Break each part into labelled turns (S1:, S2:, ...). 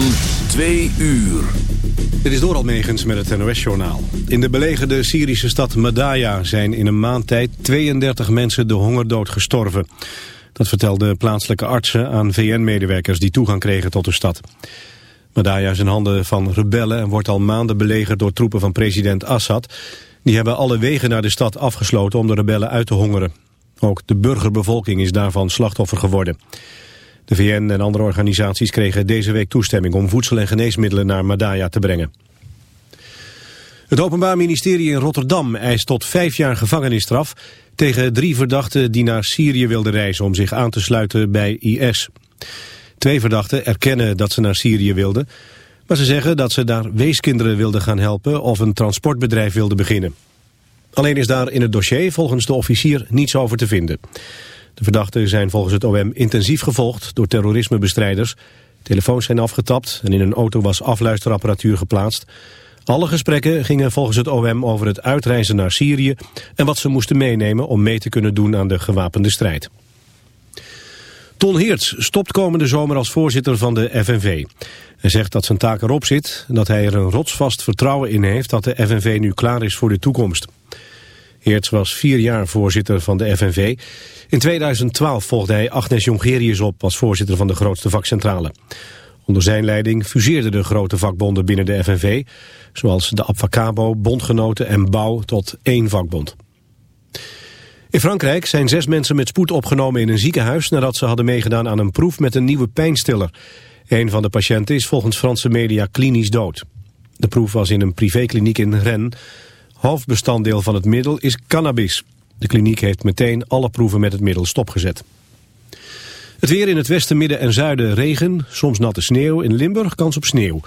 S1: van 2 uur.
S2: Dit is Doral Megens met het NOS-journaal. In de belegerde Syrische stad Madaya zijn in een maand tijd 32 mensen de hongerdood gestorven. Dat vertelden plaatselijke artsen aan VN-medewerkers die toegang kregen tot de stad. Madaya is in handen van rebellen en wordt al maanden belegerd door troepen van president Assad. Die hebben alle wegen naar de stad afgesloten om de rebellen uit te hongeren. Ook de burgerbevolking is daarvan slachtoffer geworden. De VN en andere organisaties kregen deze week toestemming om voedsel en geneesmiddelen naar Madaya te brengen. Het Openbaar Ministerie in Rotterdam eist tot vijf jaar gevangenisstraf tegen drie verdachten die naar Syrië wilden reizen om zich aan te sluiten bij IS. Twee verdachten erkennen dat ze naar Syrië wilden, maar ze zeggen dat ze daar weeskinderen wilden gaan helpen of een transportbedrijf wilden beginnen. Alleen is daar in het dossier volgens de officier niets over te vinden. De verdachten zijn volgens het OM intensief gevolgd door terrorismebestrijders. Telefoons zijn afgetapt en in een auto was afluisterapparatuur geplaatst. Alle gesprekken gingen volgens het OM over het uitreizen naar Syrië... en wat ze moesten meenemen om mee te kunnen doen aan de gewapende strijd. Ton Heerts stopt komende zomer als voorzitter van de FNV. Hij zegt dat zijn taak erop zit en dat hij er een rotsvast vertrouwen in heeft... dat de FNV nu klaar is voor de toekomst. Heerts was vier jaar voorzitter van de FNV. In 2012 volgde hij Agnes Jongerius op als voorzitter van de grootste vakcentrale. Onder zijn leiding fuseerden de grote vakbonden binnen de FNV... zoals de Abfacabo, Bondgenoten en Bouw tot één vakbond. In Frankrijk zijn zes mensen met spoed opgenomen in een ziekenhuis... nadat ze hadden meegedaan aan een proef met een nieuwe pijnstiller. Een van de patiënten is volgens Franse media klinisch dood. De proef was in een privékliniek in Rennes. Hoofdbestanddeel van het middel is cannabis. De kliniek heeft meteen alle proeven met het middel stopgezet. Het weer in het westen, midden en zuiden regen, soms natte sneeuw. In Limburg kans op sneeuw.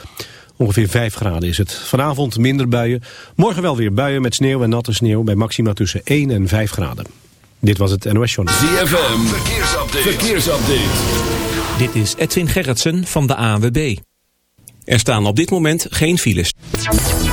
S2: Ongeveer 5 graden is het. Vanavond minder buien. Morgen wel weer buien met sneeuw en natte sneeuw bij maxima tussen 1 en 5 graden. Dit was het NOS Journal.
S1: ZFM, verkeersupdate. verkeersupdate.
S3: Dit is Edwin Gerritsen van de ANWB. Er staan op dit moment geen files.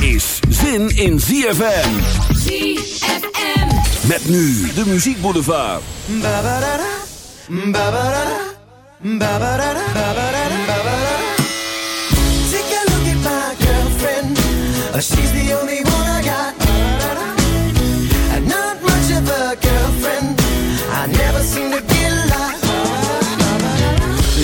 S1: is zin in ZFM.
S4: ZFM.
S1: Met nu de Muziek Boulevard.
S5: Take a look at my girlfriend. Uh, she's the only one I got. And not much of a girlfriend. I never seem to.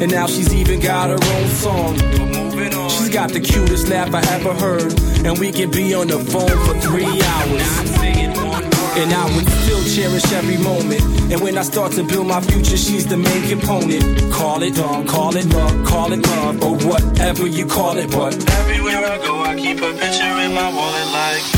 S6: And now she's even got her own song. She's got the cutest laugh I ever heard, and we can be on the phone for three hours. And I would still cherish every moment. And when I start to build my future, she's the main component. Call it dog, call it love, call it love, or whatever you call it. But everywhere I go, I keep a picture in my wallet like.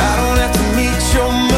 S7: I don't have to meet your mother.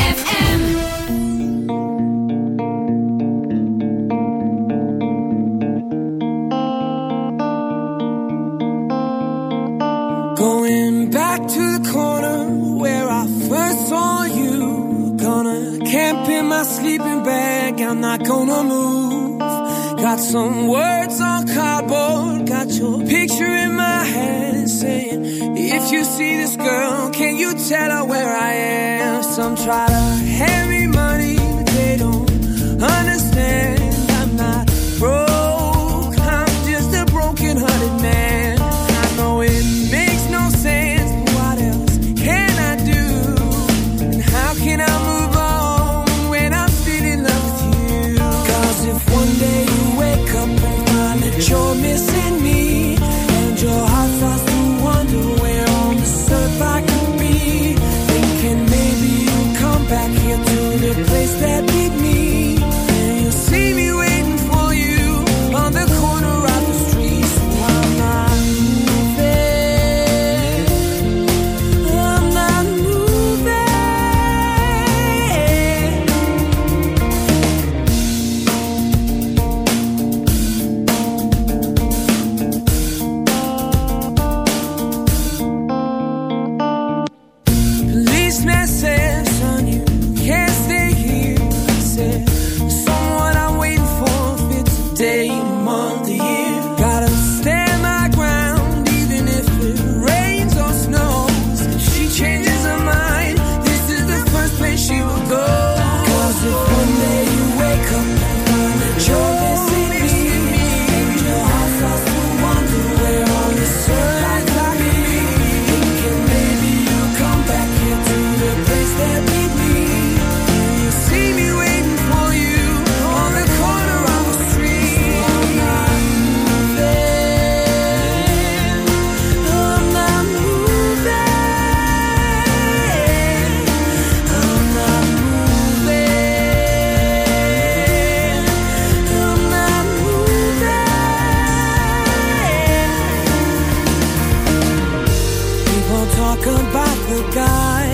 S8: guy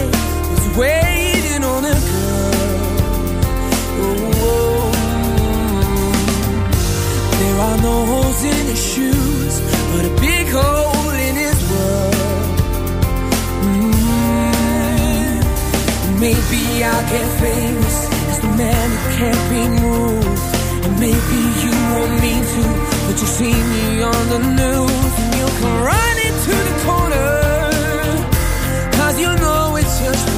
S8: is waiting on a girl. Oh, oh. There are no holes in his shoes, but a big hole in his world. Mm. Maybe I'll get famous as the man who can't be moved. And maybe you won't mean to, but you see me on the news and you'll come running to the corner. Cause you know it's just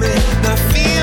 S8: me. And I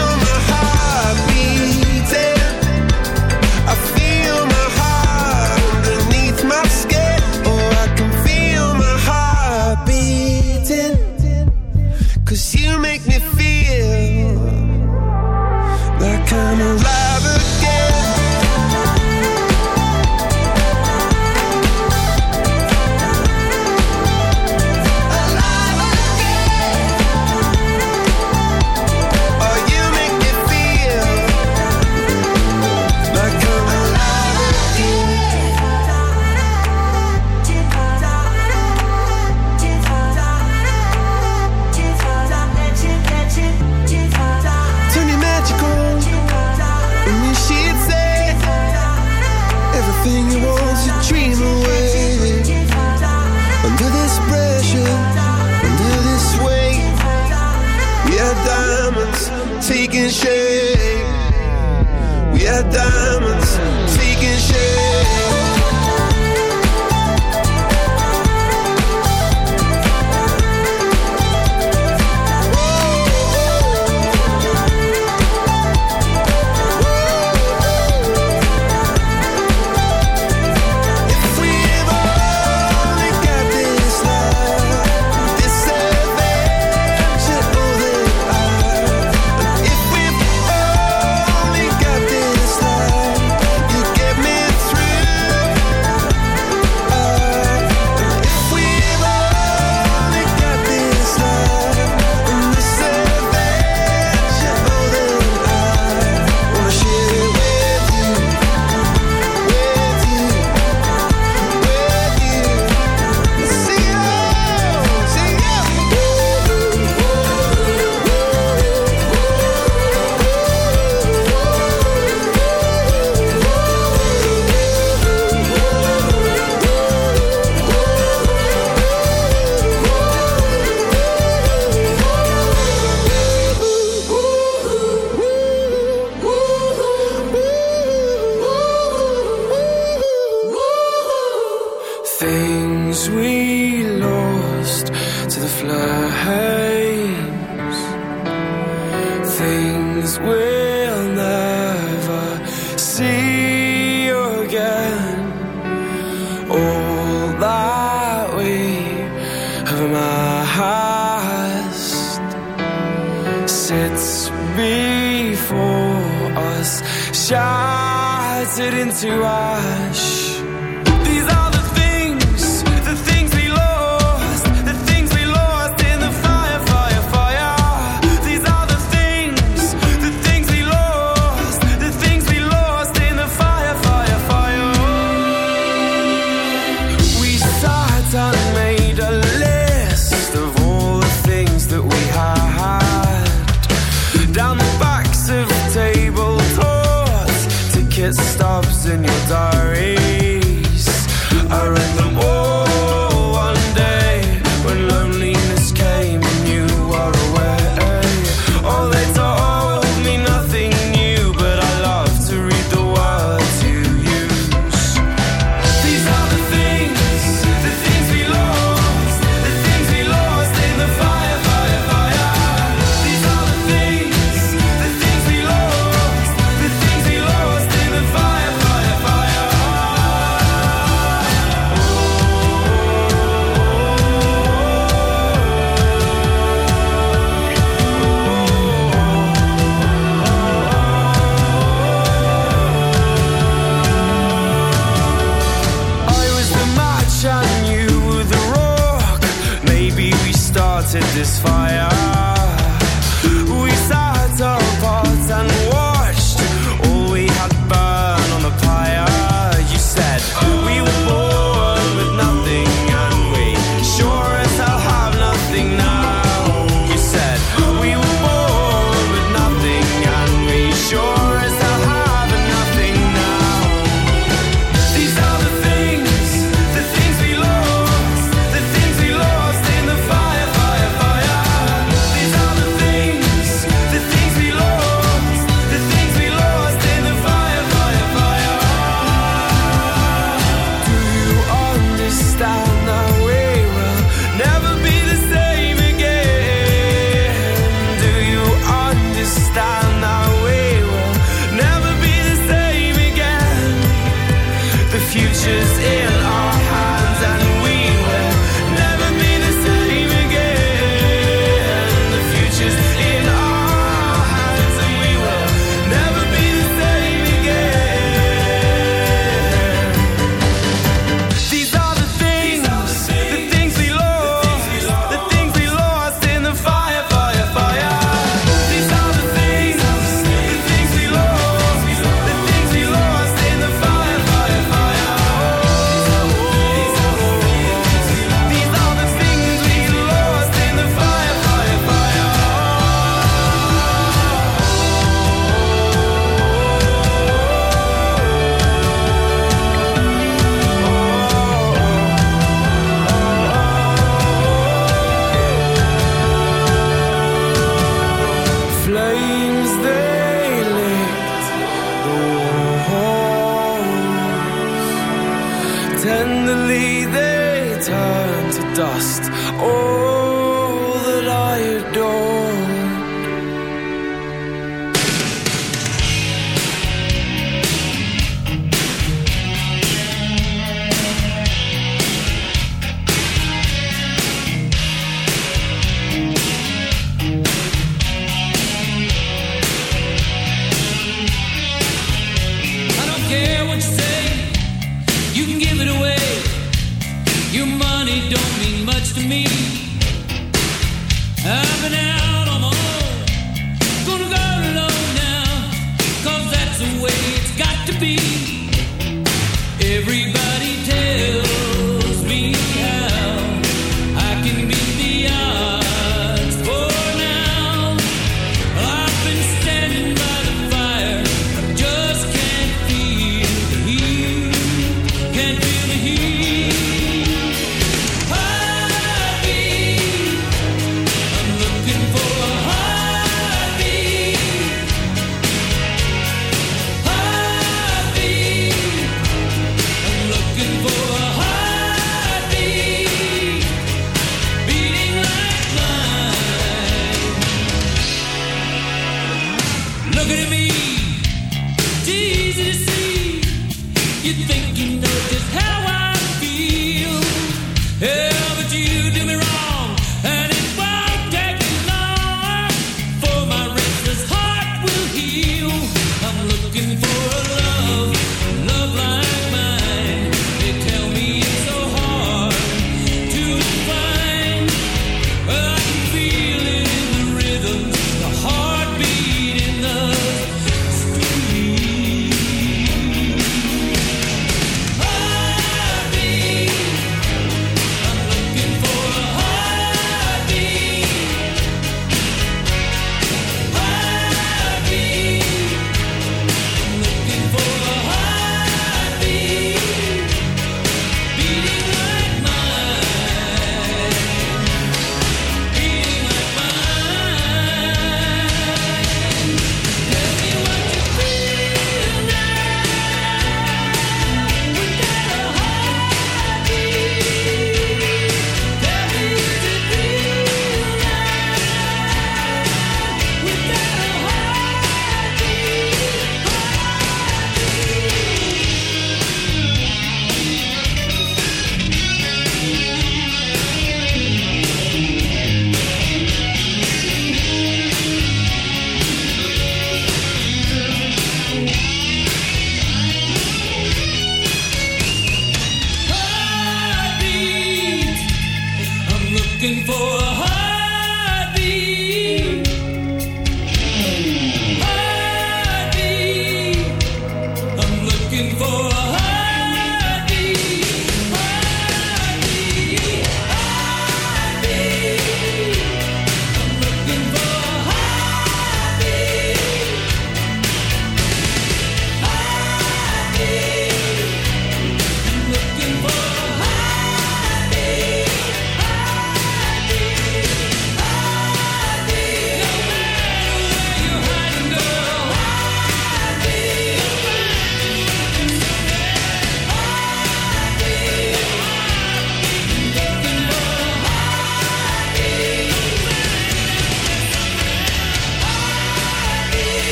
S9: Looking at me.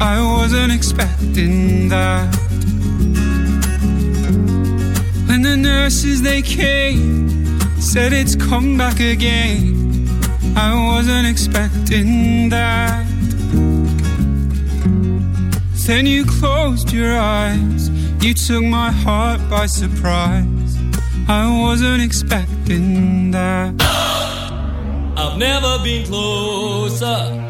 S10: I wasn't expecting that. When the nurses they came, said it's come back again. I wasn't expecting that. Then you closed your eyes, you took my heart by surprise. I wasn't expecting that.
S11: I've never been closer.